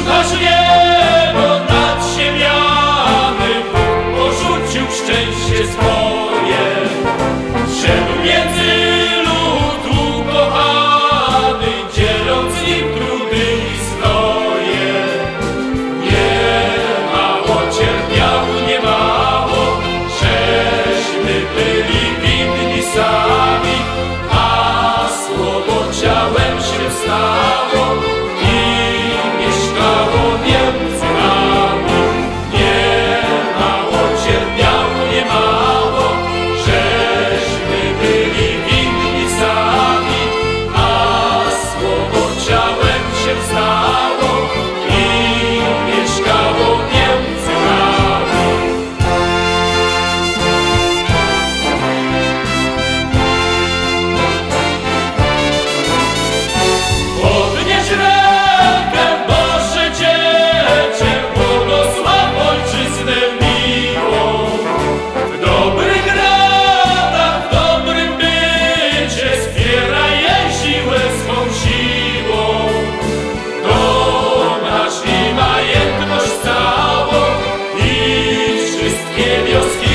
Szukasz niebo nad siebie ziemiami, porzucił szczęście swoje. wioski